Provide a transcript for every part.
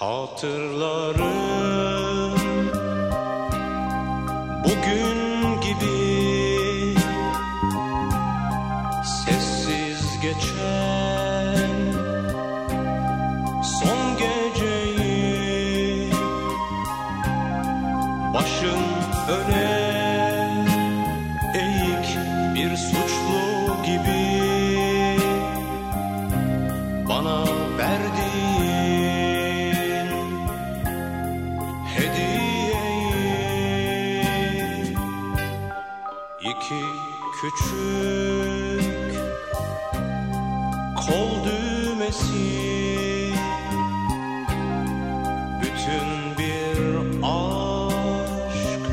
Hatırlarım. Bugün gibi sessiz geçen son geceyi başım öne eğik bir suçlu gibi bana iki küçük kol düğmesi. Bütün bir aşk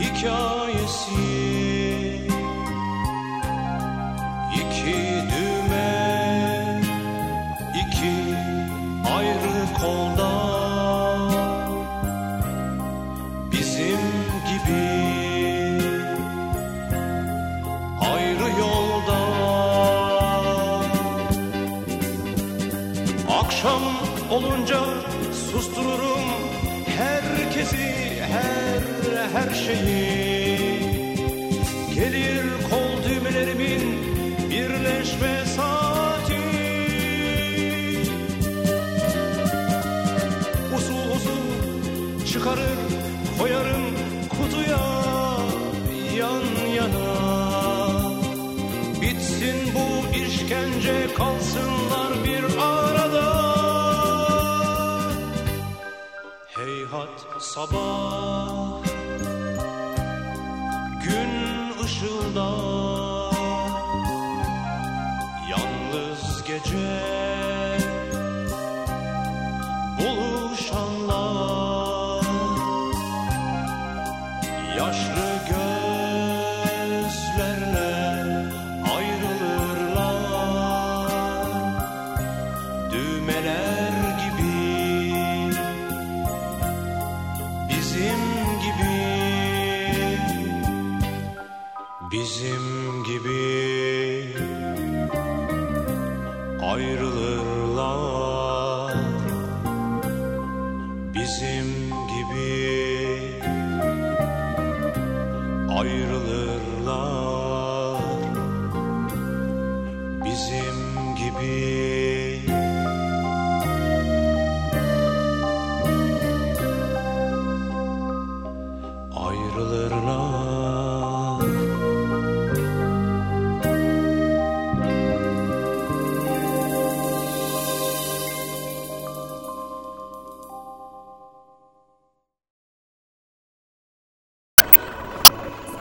hikayesi. İki düğme iki ayrı kolda. Bizim gibi akşam olunca sustururum herkesi her her şeyi. Gelir kol düğmelerimin birleşme saati. Usul usul çıkarır koyarım kutuya yan yana. Bitsin bu işkence kalsınlar bir هات صباح. Bizim gibi. Bizim gibi. Ayrılırlar